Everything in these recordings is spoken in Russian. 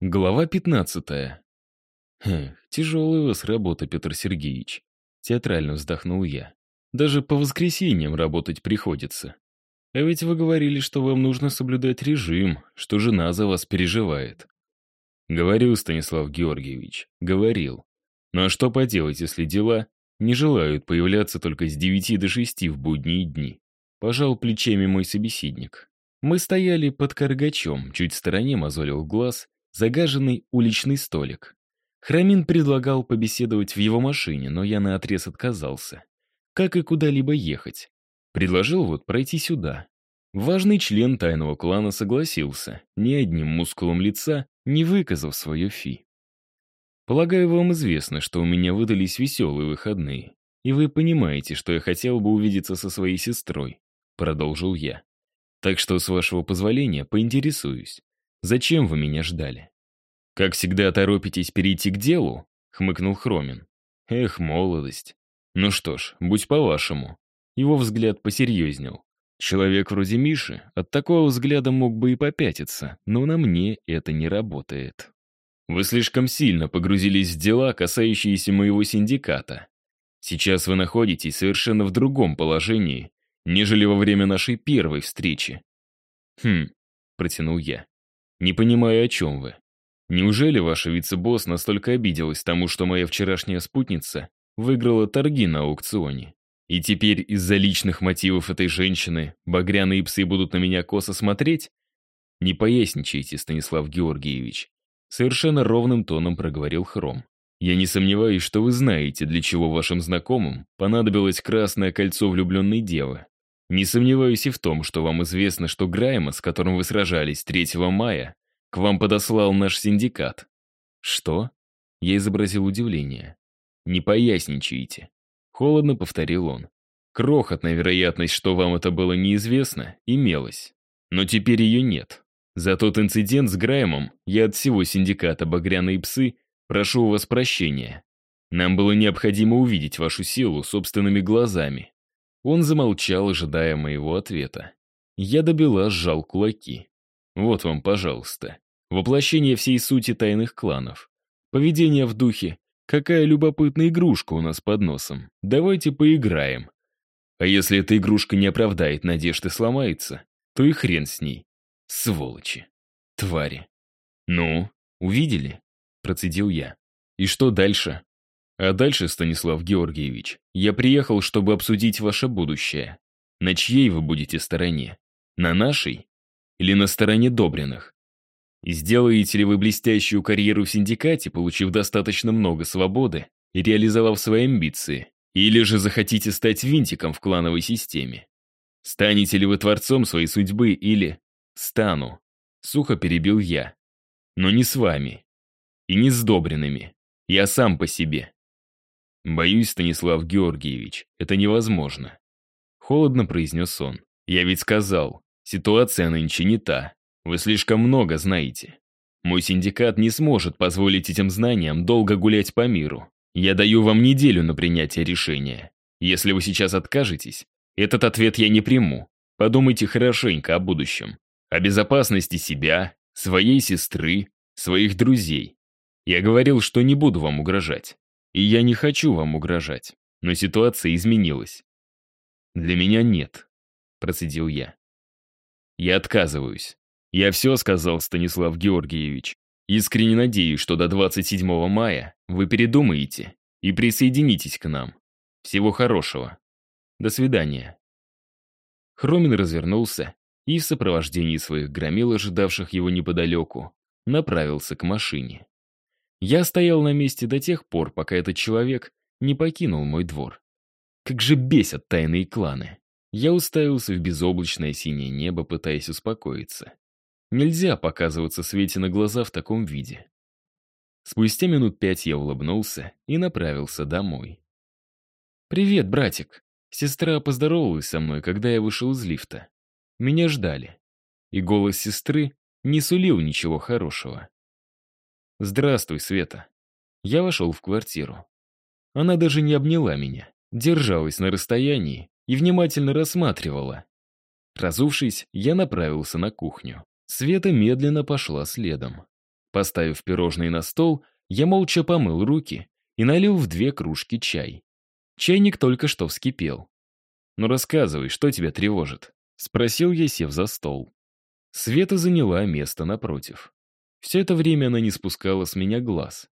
Глава 15. Хм, тяжелая у вас работа, Петр Сергеевич. Театрально вздохнул я. Даже по воскресеньям работать приходится. А ведь вы говорили, что вам нужно соблюдать режим, что жена за вас переживает. Говорил, Станислав Георгиевич, говорил. Ну а что поделать, если дела не желают появляться только с девяти до шести в будние дни? Пожал плечами мой собеседник. Мы стояли под каргачом, чуть в стороне мозолил глаз загаженный уличный столик. Храмин предлагал побеседовать в его машине, но я наотрез отказался. Как и куда-либо ехать. Предложил вот пройти сюда. Важный член тайного клана согласился, ни одним мускулом лица не выказав свое фи. Полагаю, вам известно, что у меня выдались веселые выходные, и вы понимаете, что я хотел бы увидеться со своей сестрой, продолжил я. Так что, с вашего позволения, поинтересуюсь. Зачем вы меня ждали? Как всегда торопитесь перейти к делу? Хмыкнул Хромин. Эх, молодость. Ну что ж, будь по-вашему. Его взгляд посерьезнел. Человек вроде Миши от такого взгляда мог бы и попятиться, но на мне это не работает. Вы слишком сильно погрузились в дела, касающиеся моего синдиката. Сейчас вы находитесь совершенно в другом положении, нежели во время нашей первой встречи. Хм, протянул я. Не понимаю, о чем вы. Неужели ваша вице-босс настолько обиделась тому, что моя вчерашняя спутница выиграла торги на аукционе? И теперь из-за личных мотивов этой женщины багряные псы будут на меня косо смотреть? Не поясничайте, Станислав Георгиевич. Совершенно ровным тоном проговорил Хром. Я не сомневаюсь, что вы знаете, для чего вашим знакомым понадобилось красное кольцо влюбленной девы. Не сомневаюсь и в том, что вам известно, что Грайма, с которым вы сражались 3 мая, к вам подослал наш синдикат. Что? Я изобразил удивление. Не поясничайте. Холодно повторил он. Крохотная вероятность, что вам это было неизвестно, имелась. Но теперь ее нет. За тот инцидент с Граймом я от всего синдиката «Багряные псы» прошу у вас прощения. Нам было необходимо увидеть вашу силу собственными глазами. Он замолчал, ожидая моего ответа. Я добила, сжал кулаки. Вот вам, пожалуйста. Воплощение всей сути тайных кланов. Поведение в духе «Какая любопытная игрушка у нас под носом. Давайте поиграем». А если эта игрушка не оправдает надежд и сломается, то и хрен с ней. Сволочи. Твари. «Ну, увидели?» — процедил я. «И что дальше?» А дальше, Станислав Георгиевич, я приехал, чтобы обсудить ваше будущее. На чьей вы будете стороне? На нашей? Или на стороне Добриных? сделаете ли вы блестящую карьеру в синдикате, получив достаточно много свободы и реализовав свои амбиции? Или же захотите стать винтиком в клановой системе? Станете ли вы творцом своей судьбы или... Стану. Сухо перебил я. Но не с вами. И не с Добринами. Я сам по себе. «Боюсь, Станислав Георгиевич, это невозможно», — холодно произнес он. «Я ведь сказал, ситуация нынче не та. Вы слишком много знаете. Мой синдикат не сможет позволить этим знаниям долго гулять по миру. Я даю вам неделю на принятие решения. Если вы сейчас откажетесь, этот ответ я не приму. Подумайте хорошенько о будущем. О безопасности себя, своей сестры, своих друзей. Я говорил, что не буду вам угрожать. И я не хочу вам угрожать, но ситуация изменилась. Для меня нет, процедил я. Я отказываюсь. Я все сказал, Станислав Георгиевич. Искренне надеюсь, что до 27 мая вы передумаете и присоединитесь к нам. Всего хорошего. До свидания. Хромин развернулся и в сопровождении своих громил, ожидавших его неподалеку, направился к машине. Я стоял на месте до тех пор, пока этот человек не покинул мой двор. Как же бесят тайные кланы. Я уставился в безоблачное синее небо, пытаясь успокоиться. Нельзя показываться Свете на глаза в таком виде. Спустя минут пять я улыбнулся и направился домой. «Привет, братик!» Сестра поздоровалась со мной, когда я вышел из лифта. Меня ждали. И голос сестры не сулил ничего хорошего. «Здравствуй, Света». Я вошел в квартиру. Она даже не обняла меня, держалась на расстоянии и внимательно рассматривала. Разувшись, я направился на кухню. Света медленно пошла следом. Поставив пирожные на стол, я молча помыл руки и налил в две кружки чай. Чайник только что вскипел. «Ну рассказывай, что тебя тревожит?» — спросил я, сев за стол. Света заняла место напротив. Все это время она не спускала с меня глаз.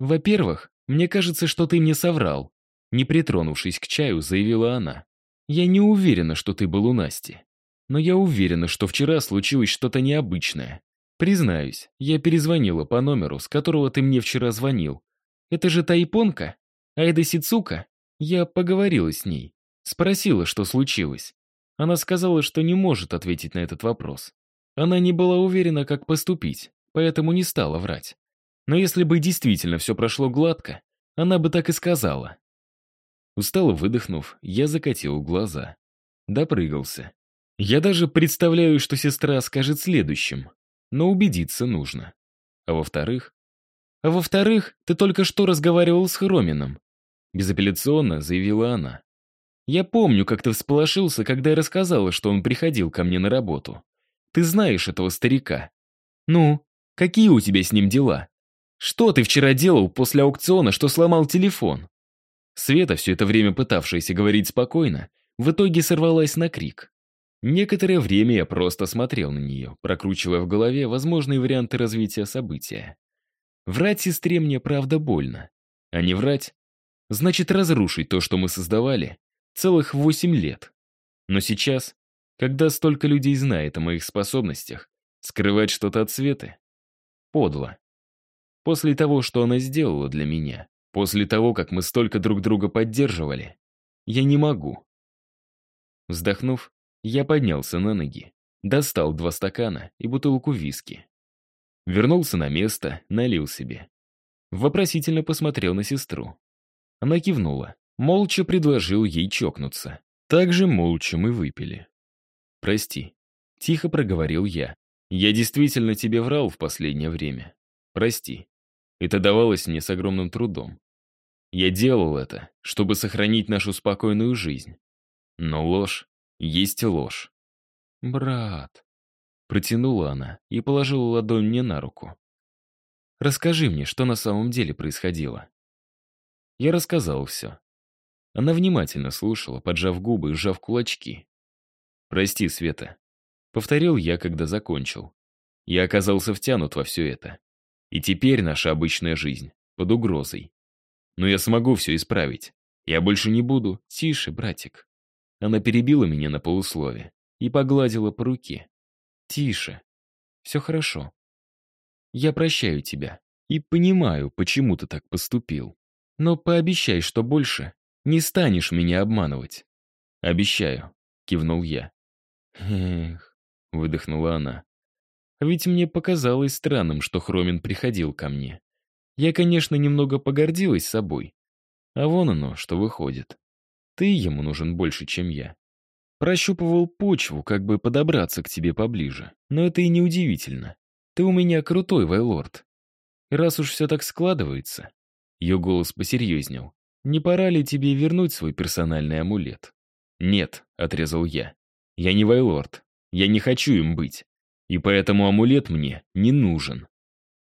«Во-первых, мне кажется, что ты мне соврал», не притронувшись к чаю, заявила она. «Я не уверена, что ты был у Насти. Но я уверена, что вчера случилось что-то необычное. Признаюсь, я перезвонила по номеру, с которого ты мне вчера звонил. Это же та японка? Айда Сицука? Я поговорила с ней. Спросила, что случилось. Она сказала, что не может ответить на этот вопрос. Она не была уверена, как поступить, поэтому не стала врать. Но если бы действительно все прошло гладко, она бы так и сказала. Устало выдохнув, я закатил глаза. Допрыгался. Я даже представляю, что сестра скажет следующим но убедиться нужно. А во-вторых? А во-вторых, ты только что разговаривал с Хромином. Безапелляционно заявила она. Я помню, как ты всполошился, когда я рассказала, что он приходил ко мне на работу. Ты знаешь этого старика. Ну, какие у тебя с ним дела? Что ты вчера делал после аукциона, что сломал телефон? Света, все это время пытавшаяся говорить спокойно, в итоге сорвалась на крик. Некоторое время я просто смотрел на нее, прокручивая в голове возможные варианты развития события. Врать сестре мне правда больно. А не врать — значит разрушить то, что мы создавали, целых восемь лет. Но сейчас, когда столько людей знает о моих способностях, скрывать что-то от Светы — подло. После того, что она сделала для меня, после того, как мы столько друг друга поддерживали, я не могу. Вздохнув, я поднялся на ноги, достал два стакана и бутылку виски. Вернулся на место, налил себе. Вопросительно посмотрел на сестру. Она кивнула, молча предложил ей чокнуться. Так же молча мы выпили. «Прости», — тихо проговорил я. «Я действительно тебе врал в последнее время. Прости. Это давалось мне с огромным трудом. Я делал это, чтобы сохранить нашу спокойную жизнь. Но ложь есть ложь. «Брат», — протянула она и положила ладонь мне на руку. «Расскажи мне, что на самом деле происходило». Я рассказал все. Она внимательно слушала, поджав губы и сжав кулачки. «Прости, Света», — повторил я, когда закончил. Я оказался втянут во все это. И теперь наша обычная жизнь под угрозой. Но я смогу все исправить. Я больше не буду. Тише, братик. Она перебила меня на полуслове и погладила по руке. «Тише. Все хорошо. Я прощаю тебя и понимаю, почему ты так поступил. Но пообещай, что больше не станешь меня обманывать». «Обещаю», — кивнул я. «Эх», — выдохнула она. «А ведь мне показалось странным, что Хромин приходил ко мне. Я, конечно, немного погордилась собой. А вон оно, что выходит. Ты ему нужен больше, чем я. Прощупывал почву, как бы подобраться к тебе поближе. Но это и не удивительно. Ты у меня крутой, Вайлорд. Раз уж все так складывается, ее голос посерьезнел, не пора ли тебе вернуть свой персональный амулет? Нет, отрезал я. Я не Вайлорд. Я не хочу им быть. И поэтому амулет мне не нужен.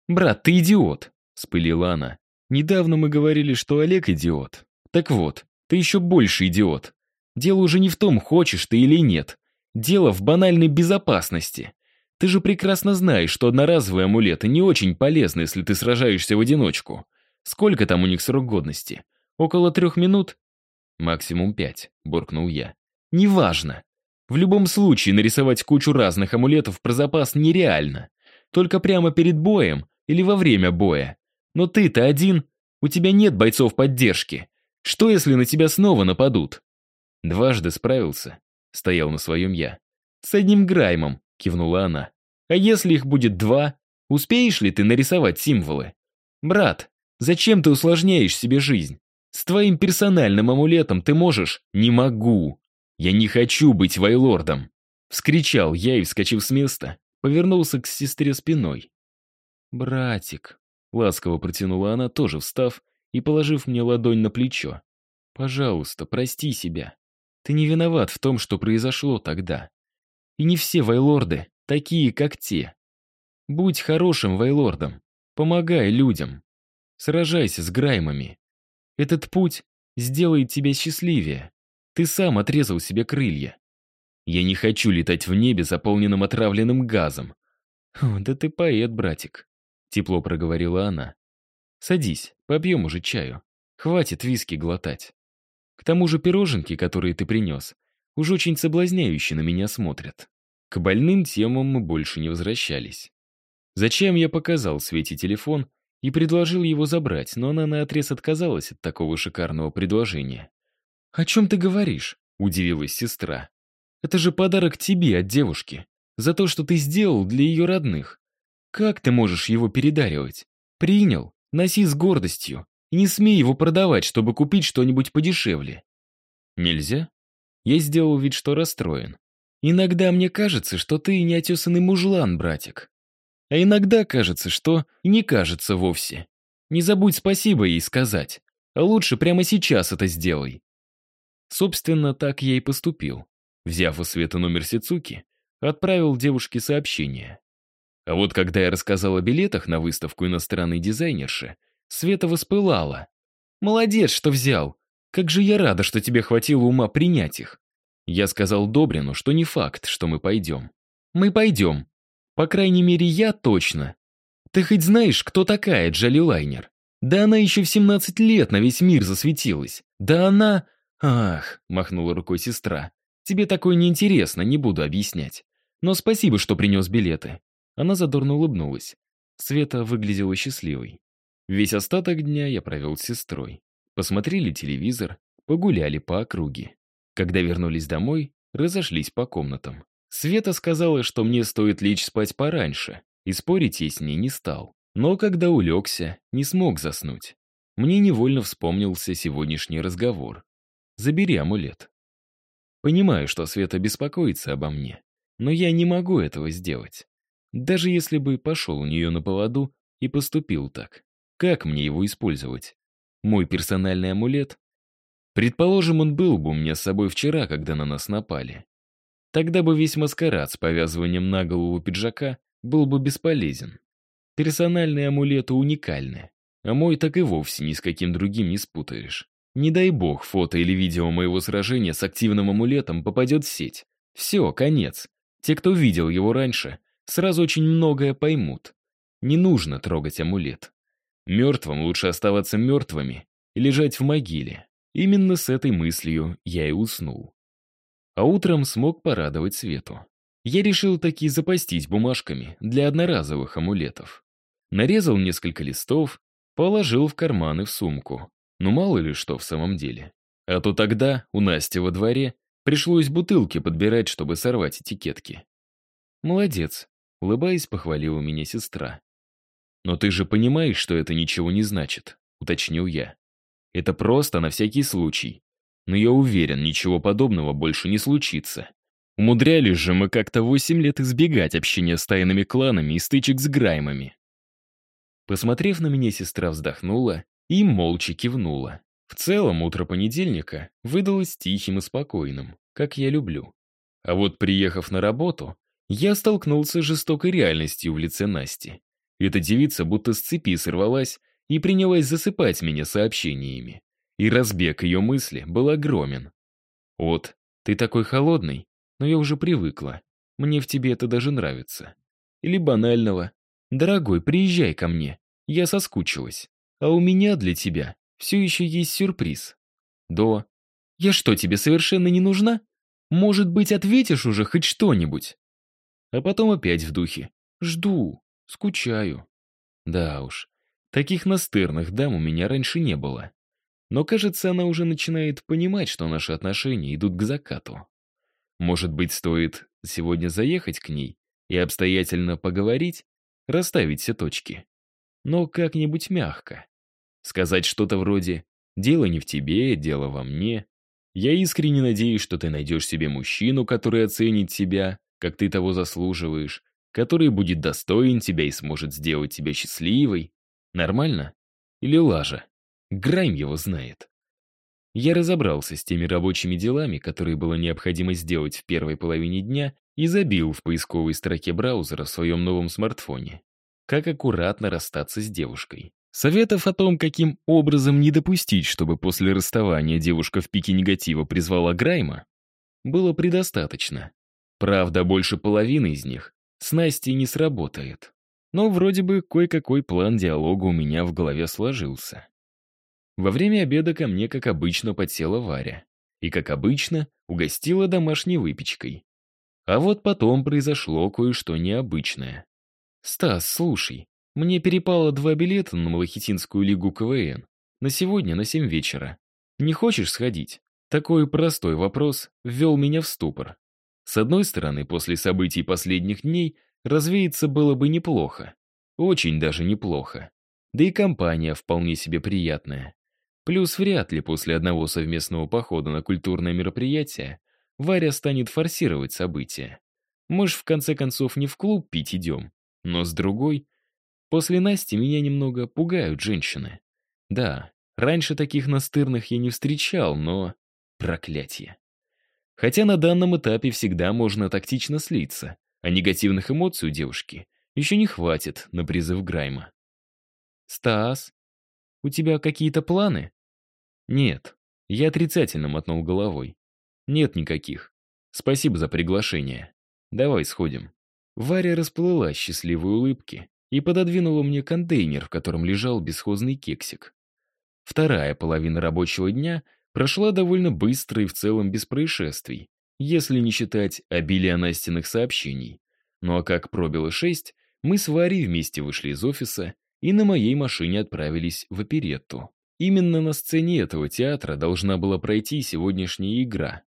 «Брат, ты идиот!» — спылила она. «Недавно мы говорили, что Олег идиот. Так вот, ты еще больше идиот. Дело уже не в том, хочешь ты или нет. Дело в банальной безопасности. Ты же прекрасно знаешь, что одноразовые амулеты не очень полезны, если ты сражаешься в одиночку. Сколько там у них срок годности? Около трех минут? Максимум пять, буркнул я. Неважно. В любом случае нарисовать кучу разных амулетов про запас нереально. Только прямо перед боем или во время боя. Но ты-то один, у тебя нет бойцов поддержки. Что, если на тебя снова нападут? Дважды справился, стоял на своем я. С одним Граймом, кивнула она. А если их будет два, успеешь ли ты нарисовать символы? Брат, зачем ты усложняешь себе жизнь? С твоим персональным амулетом ты можешь? Не могу. Я не хочу быть вайлордом. Вскричал я и, вскочив с места, повернулся к сестре спиной. «Братик», — ласково протянула она, тоже встав и положив мне ладонь на плечо. «Пожалуйста, прости себя. Ты не виноват в том, что произошло тогда. И не все вайлорды такие, как те. Будь хорошим вайлордом. Помогай людям. Сражайся с граймами. Этот путь сделает тебя счастливее. Ты сам отрезал себе крылья. Я не хочу летать в небе, заполненном отравленным газом. «О, да ты поэт, братик», — тепло проговорила она. «Садись, попьем уже чаю. Хватит виски глотать. К тому же пироженки, которые ты принес, уж очень соблазняюще на меня смотрят». К больным темам мы больше не возвращались. Зачем я показал Свете телефон и предложил его забрать, но она наотрез отказалась от такого шикарного предложения. «О чем ты говоришь?» — удивилась сестра. Это же подарок тебе от девушки. За то, что ты сделал для ее родных. Как ты можешь его передаривать? Принял, носи с гордостью. И не смей его продавать, чтобы купить что-нибудь подешевле. Нельзя? Я сделал вид, что расстроен. Иногда мне кажется, что ты неотесанный мужлан, братик. А иногда кажется, что не кажется вовсе. Не забудь спасибо ей сказать. А лучше прямо сейчас это сделай. Собственно, так я и поступил. Взяв у Светы номер Сицуки, отправил девушке сообщение. А вот когда я рассказал о билетах на выставку иностранной дизайнерши, Света воспылала. «Молодец, что взял! Как же я рада, что тебе хватило ума принять их!» Я сказал Добрину, что не факт, что мы пойдем. «Мы пойдем. По крайней мере, я точно. Ты хоть знаешь, кто такая Джоли Лайнер? Да она еще в 17 лет на весь мир засветилась. Да она...» «Ах», — махнула рукой сестра, Тебе такое неинтересно, не буду объяснять. Но спасибо, что принес билеты». Она задорно улыбнулась. Света выглядела счастливой. Весь остаток дня я провел с сестрой. Посмотрели телевизор, погуляли по округе. Когда вернулись домой, разошлись по комнатам. Света сказала, что мне стоит лечь спать пораньше, и спорить я с ней не стал. Но когда улегся, не смог заснуть. Мне невольно вспомнился сегодняшний разговор. «Забери амулет». Понимаю, что Света беспокоится обо мне, но я не могу этого сделать. Даже если бы пошел у нее на поводу и поступил так. Как мне его использовать? Мой персональный амулет? Предположим, он был бы у меня с собой вчера, когда на нас напали. Тогда бы весь маскарад с повязыванием на голову пиджака был бы бесполезен. Персональные амулеты уникальны, а мой так и вовсе ни с каким другим не спутаешь. Не дай бог, фото или видео моего сражения с активным амулетом попадет в сеть. Все, конец. Те, кто видел его раньше, сразу очень многое поймут. Не нужно трогать амулет. Мертвым лучше оставаться мертвыми и лежать в могиле. Именно с этой мыслью я и уснул. А утром смог порадовать Свету. Я решил таки запастись бумажками для одноразовых амулетов. Нарезал несколько листов, положил в карманы в сумку. Ну мало ли что в самом деле. А то тогда у Насти во дворе пришлось бутылки подбирать, чтобы сорвать этикетки. «Молодец», — улыбаясь, похвалила меня сестра. «Но ты же понимаешь, что это ничего не значит», — уточнил я. «Это просто на всякий случай. Но я уверен, ничего подобного больше не случится. Умудрялись же мы как-то восемь лет избегать общения с тайными кланами и стычек с граймами». Посмотрев на меня, сестра вздохнула и молча кивнула. В целом, утро понедельника выдалось тихим и спокойным, как я люблю. А вот приехав на работу, я столкнулся с жестокой реальностью в лице Насти. Эта девица будто с цепи сорвалась и принялась засыпать меня сообщениями. И разбег ее мысли был огромен. «Вот, ты такой холодный, но я уже привыкла. Мне в тебе это даже нравится». Или банального. «Дорогой, приезжай ко мне. Я соскучилась». А у меня для тебя все еще есть сюрприз. До. Я что, тебе совершенно не нужна? Может быть, ответишь уже хоть что-нибудь? А потом опять в духе. Жду, скучаю. Да уж, таких настырных дам у меня раньше не было. Но, кажется, она уже начинает понимать, что наши отношения идут к закату. Может быть, стоит сегодня заехать к ней и обстоятельно поговорить, расставить все точки но как-нибудь мягко. Сказать что-то вроде «дело не в тебе, дело во мне». Я искренне надеюсь, что ты найдешь себе мужчину, который оценит тебя, как ты того заслуживаешь, который будет достоин тебя и сможет сделать тебя счастливой. Нормально? Или лажа? Грайм его знает. Я разобрался с теми рабочими делами, которые было необходимо сделать в первой половине дня, и забил в поисковой строке браузера в своем новом смартфоне. Как аккуратно расстаться с девушкой. Советов о том, каким образом не допустить, чтобы после расставания девушка в пике негатива призвала Грайма, было предостаточно. Правда, больше половины из них с Настей не сработает. Но вроде бы кое-какой план диалога у меня в голове сложился. Во время обеда ко мне, как обычно, подсела Варя. И, как обычно, угостила домашней выпечкой. А вот потом произошло кое-что необычное. «Стас, слушай, мне перепало два билета на Малахитинскую лигу КВН. На сегодня на семь вечера. Не хочешь сходить?» Такой простой вопрос ввел меня в ступор. С одной стороны, после событий последних дней развеяться было бы неплохо. Очень даже неплохо. Да и компания вполне себе приятная. Плюс вряд ли после одного совместного похода на культурное мероприятие Варя станет форсировать события. Мы ж в конце концов не в клуб пить идем. Но с другой, после Насти меня немного пугают женщины. Да, раньше таких настырных я не встречал, но... Проклятие. Хотя на данном этапе всегда можно тактично слиться, а негативных эмоций у девушки еще не хватит на призыв Грайма. «Стас, у тебя какие-то планы?» «Нет». Я отрицательно мотнул головой. «Нет никаких. Спасибо за приглашение. Давай сходим». Варя расплыла счастливой улыбки и пододвинула мне контейнер, в котором лежал бесхозный кексик. Вторая половина рабочего дня прошла довольно быстро и в целом без происшествий, если не считать обилия Настиных сообщений. Ну а как пробило шесть, мы с Варей вместе вышли из офиса и на моей машине отправились в оперетту. Именно на сцене этого театра должна была пройти сегодняшняя игра.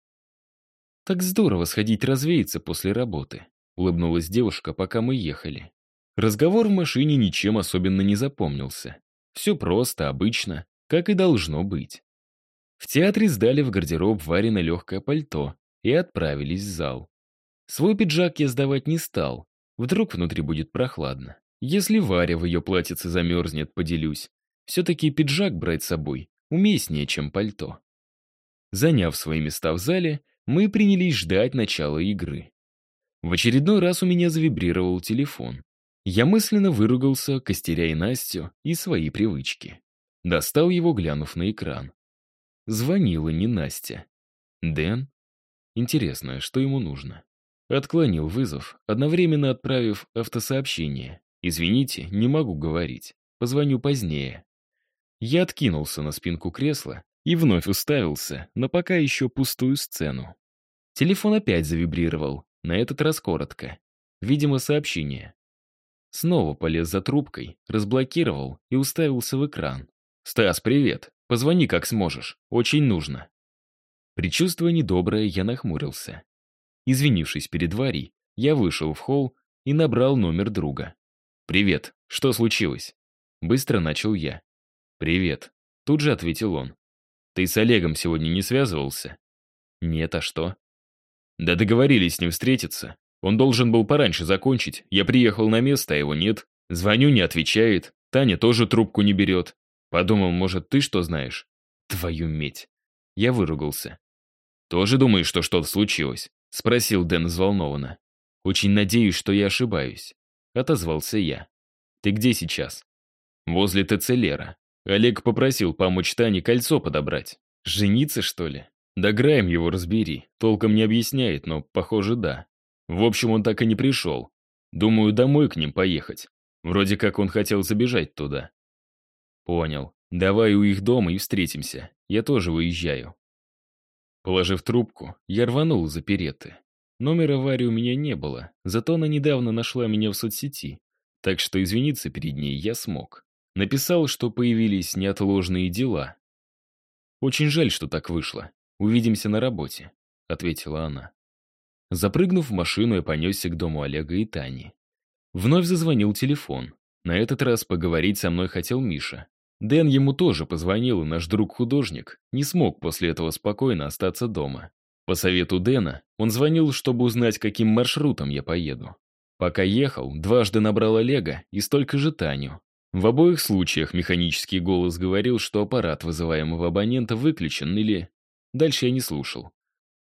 «Так здорово сходить развеяться после работы», — улыбнулась девушка, пока мы ехали. Разговор в машине ничем особенно не запомнился. Все просто, обычно, как и должно быть. В театре сдали в гардероб Варина легкое пальто и отправились в зал. Свой пиджак я сдавать не стал. Вдруг внутри будет прохладно. Если Варя в ее платьице замерзнет, поделюсь. Все-таки пиджак брать с собой уместнее, чем пальто. Заняв свои места в зале, мы принялись ждать начала игры. В очередной раз у меня завибрировал телефон. Я мысленно выругался, костеря Настю, и свои привычки. Достал его, глянув на экран. Звонила не Настя. Дэн? Интересно, что ему нужно? Отклонил вызов, одновременно отправив автосообщение. «Извините, не могу говорить. Позвоню позднее». Я откинулся на спинку кресла и вновь уставился на пока еще пустую сцену. Телефон опять завибрировал, на этот раз коротко. Видимо, сообщение. Снова полез за трубкой, разблокировал и уставился в экран. «Стас, привет. Позвони, как сможешь. Очень нужно». Причувствуя недоброе, я нахмурился. Извинившись перед Варей, я вышел в холл и набрал номер друга. «Привет. Что случилось?» Быстро начал я. «Привет», — тут же ответил он. «Ты с Олегом сегодня не связывался?» «Нет, а что?» «Да договорились с ним встретиться. Он должен был пораньше закончить. Я приехал на место, а его нет. Звоню, не отвечает. Таня тоже трубку не берет. Подумал, может, ты что знаешь?» «Твою медь!» Я выругался. «Тоже думаешь, что что-то случилось?» — спросил Дэн взволнованно. «Очень надеюсь, что я ошибаюсь», — отозвался я. «Ты где сейчас?» «Возле ТЦ Лера. Олег попросил помочь Тане кольцо подобрать. Жениться, что ли? Да Граем его разбери. Толком не объясняет, но, похоже, да. В общем, он так и не пришел. Думаю, домой к ним поехать. Вроде как он хотел забежать туда. Понял. Давай у их дома и встретимся. Я тоже выезжаю. Положив трубку, я рванул за переты. Номера Вари у меня не было, зато она недавно нашла меня в соцсети, так что извиниться перед ней я смог. Написал, что появились неотложные дела. «Очень жаль, что так вышло. Увидимся на работе», — ответила она. Запрыгнув в машину, я понесся к дому Олега и Тани. Вновь зазвонил телефон. На этот раз поговорить со мной хотел Миша. Дэн ему тоже позвонил, и наш друг-художник не смог после этого спокойно остаться дома. По совету Дэна он звонил, чтобы узнать, каким маршрутом я поеду. Пока ехал, дважды набрал Олега и столько же Таню. В обоих случаях механический голос говорил, что аппарат вызываемого абонента выключен или... Дальше я не слушал.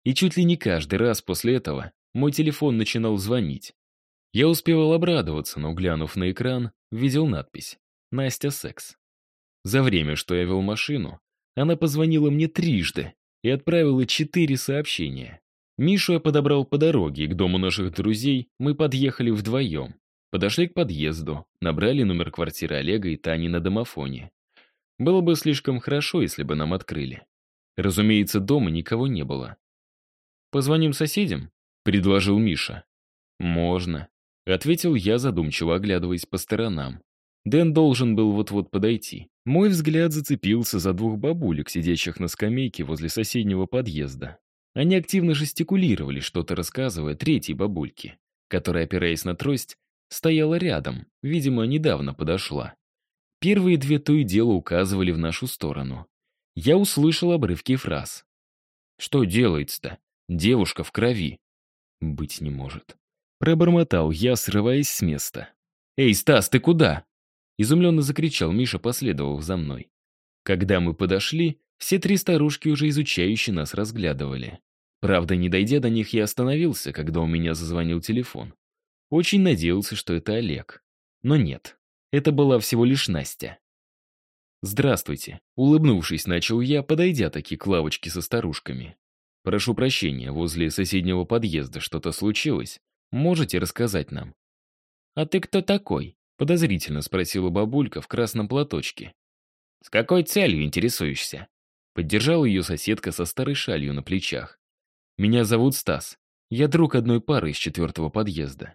И чуть ли не каждый раз после этого мой телефон начинал звонить. Я успевал обрадоваться, но, глянув на экран, видел надпись «Настя секс». За время, что я вел машину, она позвонила мне трижды и отправила четыре сообщения. Мишу я подобрал по дороге, к дому наших друзей мы подъехали вдвоем. Подошли к подъезду, набрали номер квартиры Олега и Тани на домофоне. Было бы слишком хорошо, если бы нам открыли. Разумеется, дома никого не было. «Позвоним соседям?» — предложил Миша. «Можно», — ответил я, задумчиво оглядываясь по сторонам. Дэн должен был вот-вот подойти. Мой взгляд зацепился за двух бабулек, сидящих на скамейке возле соседнего подъезда. Они активно жестикулировали, что-то рассказывая третьей бабульке, которая, опираясь на трость, стояла рядом, видимо, недавно подошла. Первые две то и дело указывали в нашу сторону. Я услышал обрывки фраз. «Что делается-то? Девушка в крови». «Быть не может». Пробормотал я, срываясь с места. «Эй, Стас, ты куда?» Изумленно закричал Миша, последовав за мной. Когда мы подошли, все три старушки уже изучающе нас разглядывали. Правда, не дойдя до них, я остановился, когда у меня зазвонил телефон. Очень надеялся, что это Олег. Но нет, это была всего лишь Настя. «Здравствуйте», — улыбнувшись, начал я, подойдя таки к лавочке со старушками. «Прошу прощения, возле соседнего подъезда что-то случилось. Можете рассказать нам?» «А ты кто такой?» — подозрительно спросила бабулька в красном платочке. «С какой целью интересуешься?» Поддержала ее соседка со старой шалью на плечах. «Меня зовут Стас. Я друг одной пары из четвертого подъезда.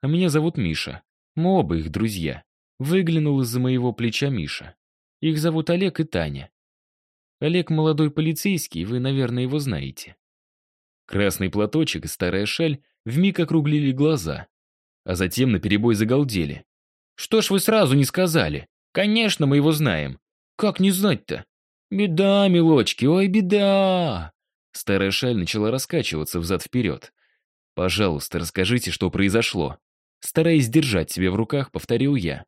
А меня зовут Миша. Мы оба их друзья». Выглянул из-за моего плеча Миша. Их зовут Олег и Таня. Олег молодой полицейский, вы, наверное, его знаете. Красный платочек и старая шаль вмиг округлили глаза, а затем наперебой загалдели. «Что ж вы сразу не сказали? Конечно, мы его знаем. Как не знать-то? Беда, милочки, ой, беда!» Старая шаль начала раскачиваться взад-вперед. «Пожалуйста, расскажите, что произошло». Стараясь держать себя в руках, повторил я.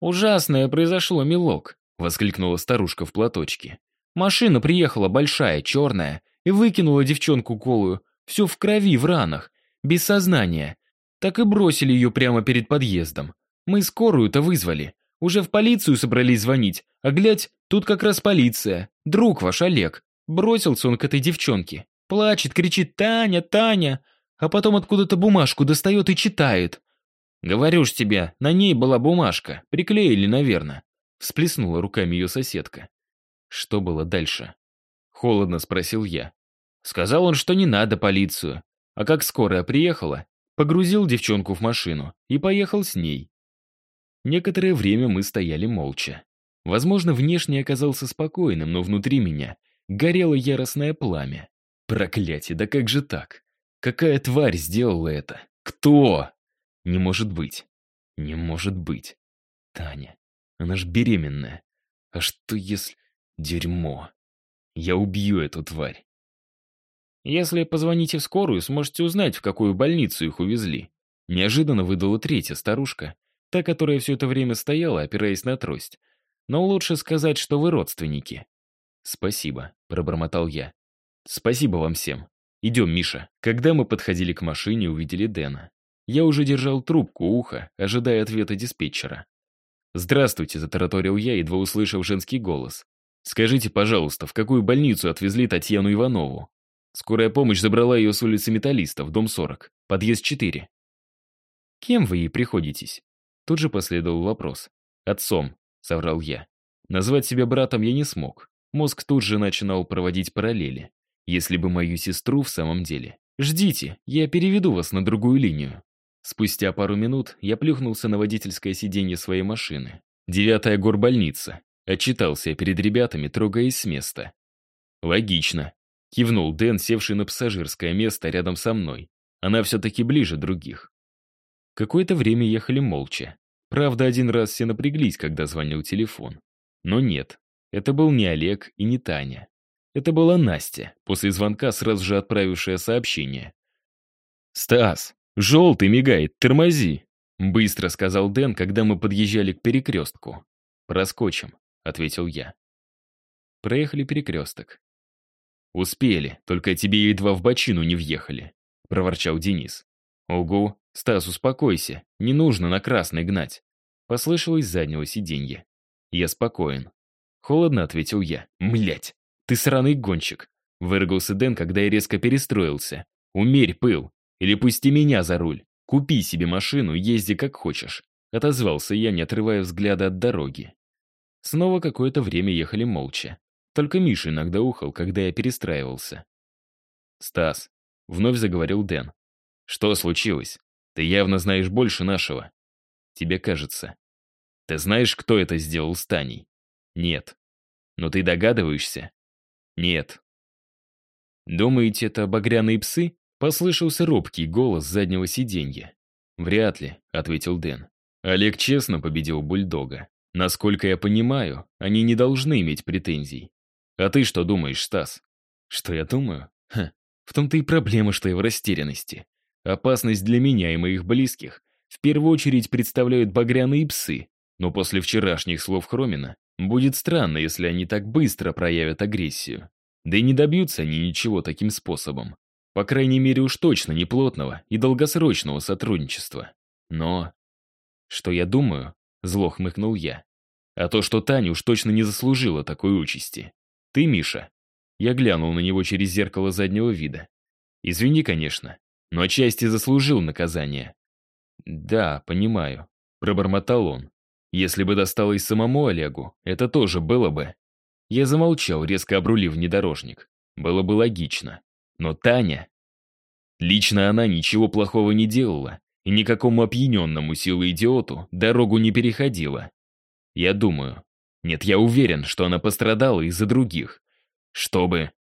«Ужасное произошло, милок», — воскликнула старушка в платочке. «Машина приехала большая, черная, и выкинула девчонку голую, все в крови, в ранах, без сознания. Так и бросили ее прямо перед подъездом. Мы скорую-то вызвали. Уже в полицию собрались звонить, а глядь, тут как раз полиция. Друг ваш Олег. Бросился он к этой девчонке. Плачет, кричит «Таня, Таня!» А потом откуда-то бумажку достает и читает. «Говорю ж тебе, на ней была бумажка. Приклеили, наверное. Всплеснула руками ее соседка. Что было дальше? Холодно спросил я. Сказал он, что не надо полицию. А как скорая приехала, погрузил девчонку в машину и поехал с ней. Некоторое время мы стояли молча. Возможно, внешне оказался спокойным, но внутри меня горело яростное пламя. Проклятие, да как же так? Какая тварь сделала это? Кто? Не может быть. Не может быть. Таня. Она ж беременная. А что если... Дерьмо. Я убью эту тварь. Если позвоните в скорую, сможете узнать, в какую больницу их увезли. Неожиданно выдала третья старушка, та, которая все это время стояла, опираясь на трость. Но лучше сказать, что вы родственники. Спасибо, пробормотал я. Спасибо вам всем. Идем, Миша. Когда мы подходили к машине, увидели Дэна. Я уже держал трубку уха, ожидая ответа диспетчера. «Здравствуйте», — затараторил я, едва услышав женский голос. «Скажите, пожалуйста, в какую больницу отвезли Татьяну Иванову?» Скорая помощь забрала ее с улицы Металлистов, дом 40, подъезд 4. «Кем вы ей приходитесь?» Тут же последовал вопрос. «Отцом», — соврал я. Назвать себя братом я не смог. Мозг тут же начинал проводить параллели. Если бы мою сестру в самом деле. «Ждите, я переведу вас на другую линию». Спустя пару минут я плюхнулся на водительское сиденье своей машины. «Девятая горбольница», — отчитался я перед ребятами, трогаясь с места. «Логично», — кивнул Дэн, севший на пассажирское место рядом со мной. Она все-таки ближе других. Какое-то время ехали молча. Правда, один раз все напряглись, когда звонил телефон. Но нет, это был не Олег и не Таня. Это была Настя, после звонка сразу же отправившая сообщение. «Стас, «Желтый мигает, тормози!» — быстро сказал Дэн, когда мы подъезжали к перекрестку. «Проскочим», — ответил я. Проехали перекресток. «Успели, только тебе едва в бочину не въехали». — проворчал Денис. «Угу, Стас, успокойся, не нужно на красный гнать», — послышалось с заднего сиденья. «Я спокоен». Холодно ответил я. «Млять, ты сраный гонщик», — выругался Дэн, когда я резко перестроился. «Умерь пыл, или пусти меня за руль. Купи себе машину, езди как хочешь», — отозвался я, не отрывая взгляда от дороги. Снова какое-то время ехали молча. Только Миша иногда ухал, когда я перестраивался. «Стас», — вновь заговорил Дэн, — «что случилось? Ты явно знаешь больше нашего. Тебе кажется. Ты знаешь, кто это сделал с Таней? Нет. Но ты догадываешься? Нет. Думаете, это багряные псы? Послышался робкий голос заднего сиденья. «Вряд ли», — ответил Дэн. Олег честно победил бульдога. Насколько я понимаю, они не должны иметь претензий. А ты что думаешь, Стас? Что я думаю? Ха, в том-то и проблема, что я в растерянности. Опасность для меня и моих близких в первую очередь представляют багряные псы, но после вчерашних слов Хромина будет странно, если они так быстро проявят агрессию. Да и не добьются они ничего таким способом. По крайней мере уж точно не плотного и долгосрочного сотрудничества. Но... Что я думаю? Зло хмыкнул я. А то, что Таня уж точно не заслужила такой участи. Ты, Миша. Я глянул на него через зеркало заднего вида. Извини, конечно, но отчасти заслужил наказание. «Да, понимаю», — пробормотал он. «Если бы досталось самому Олегу, это тоже было бы». Я замолчал, резко обрулив внедорожник. Было бы логично. Но Таня... Лично она ничего плохого не делала, и никакому опьяненному силой идиоту дорогу не переходила. Я думаю... Нет, я уверен, что она пострадала из-за других. Чтобы...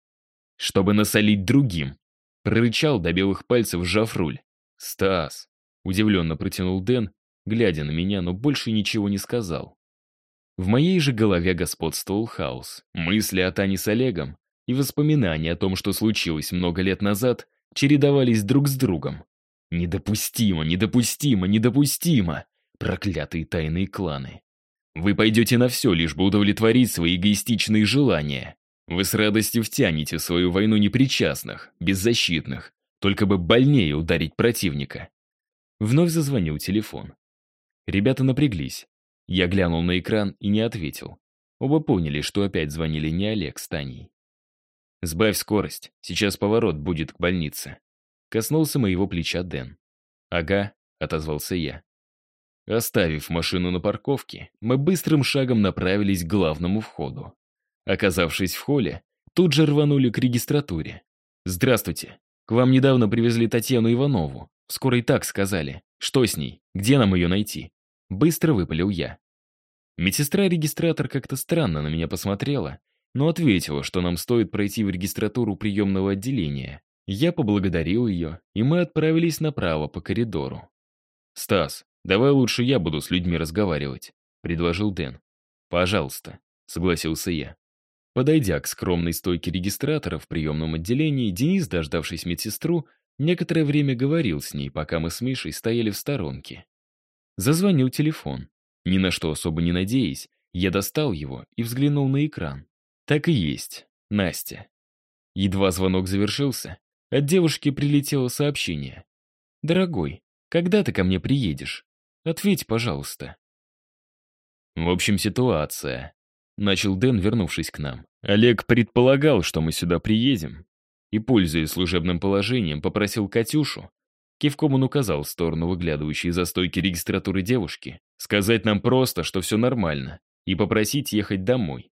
Чтобы насолить другим. Прорычал до белых пальцев, сжав руль. «Стас!» — удивленно протянул Дэн, глядя на меня, но больше ничего не сказал. В моей же голове господствовал хаос. Мысли о Тане с Олегом и воспоминания о том, что случилось много лет назад, чередовались друг с другом. Недопустимо, недопустимо, недопустимо! Проклятые тайные кланы. Вы пойдете на все, лишь бы удовлетворить свои эгоистичные желания. Вы с радостью втянете в свою войну непричастных, беззащитных, только бы больнее ударить противника. Вновь зазвонил телефон. Ребята напряглись. Я глянул на экран и не ответил. Оба поняли, что опять звонили не Олег с Таней. «Сбавь скорость, сейчас поворот будет к больнице». Коснулся моего плеча Дэн. «Ага», — отозвался я. Оставив машину на парковке, мы быстрым шагом направились к главному входу. Оказавшись в холле, тут же рванули к регистратуре. «Здравствуйте. К вам недавно привезли Татьяну Иванову. Скоро и так сказали. Что с ней? Где нам ее найти?» Быстро выпалил я. Медсестра-регистратор как-то странно на меня посмотрела, но ответила, что нам стоит пройти в регистратуру приемного отделения. Я поблагодарил ее, и мы отправились направо по коридору. «Стас, давай лучше я буду с людьми разговаривать», — предложил Дэн. «Пожалуйста», — согласился я. Подойдя к скромной стойке регистратора в приемном отделении, Денис, дождавшись медсестру, некоторое время говорил с ней, пока мы с Мишей стояли в сторонке. Зазвонил телефон. Ни на что особо не надеясь, я достал его и взглянул на экран. Так и есть. Настя. Едва звонок завершился, от девушки прилетело сообщение. «Дорогой, когда ты ко мне приедешь? Ответь, пожалуйста». В общем, ситуация. Начал Дэн, вернувшись к нам. Олег предполагал, что мы сюда приедем. И, пользуясь служебным положением, попросил Катюшу, кивком он указал в сторону выглядывающей за стойки регистратуры девушки, сказать нам просто, что все нормально, и попросить ехать домой.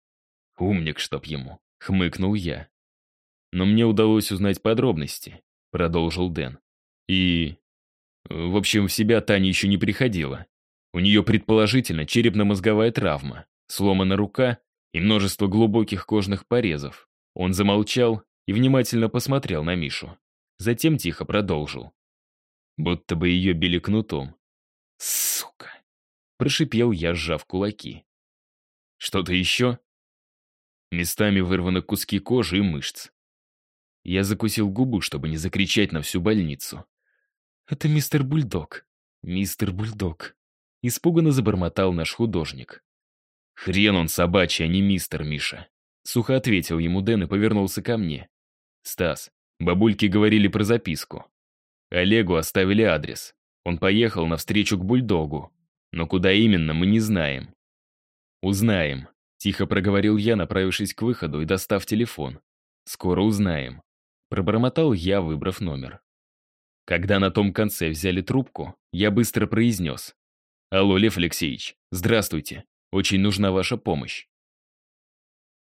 Умник, чтоб ему, хмыкнул я. Но мне удалось узнать подробности, продолжил Дэн. И... В общем, в себя Таня еще не приходила. У нее, предположительно, черепно-мозговая травма сломана рука и множество глубоких кожных порезов. Он замолчал и внимательно посмотрел на Мишу. Затем тихо продолжил. Будто бы ее били кнутом. «Сука!» — прошипел я, сжав кулаки. «Что-то еще?» Местами вырваны куски кожи и мышц. Я закусил губу, чтобы не закричать на всю больницу. «Это мистер Бульдог. Мистер Бульдог», — испуганно забормотал наш художник. «Хрен он собачий, а не мистер Миша», — сухо ответил ему Дэн и повернулся ко мне. «Стас, бабульки говорили про записку. Олегу оставили адрес. Он поехал навстречу к бульдогу. Но куда именно, мы не знаем. Узнаем. Тихо проговорил я, направившись к выходу и достав телефон. Скоро узнаем. Пробормотал я, выбрав номер. Когда на том конце взяли трубку, я быстро произнес. «Алло, Лев Алексеевич, здравствуйте. Очень нужна ваша помощь.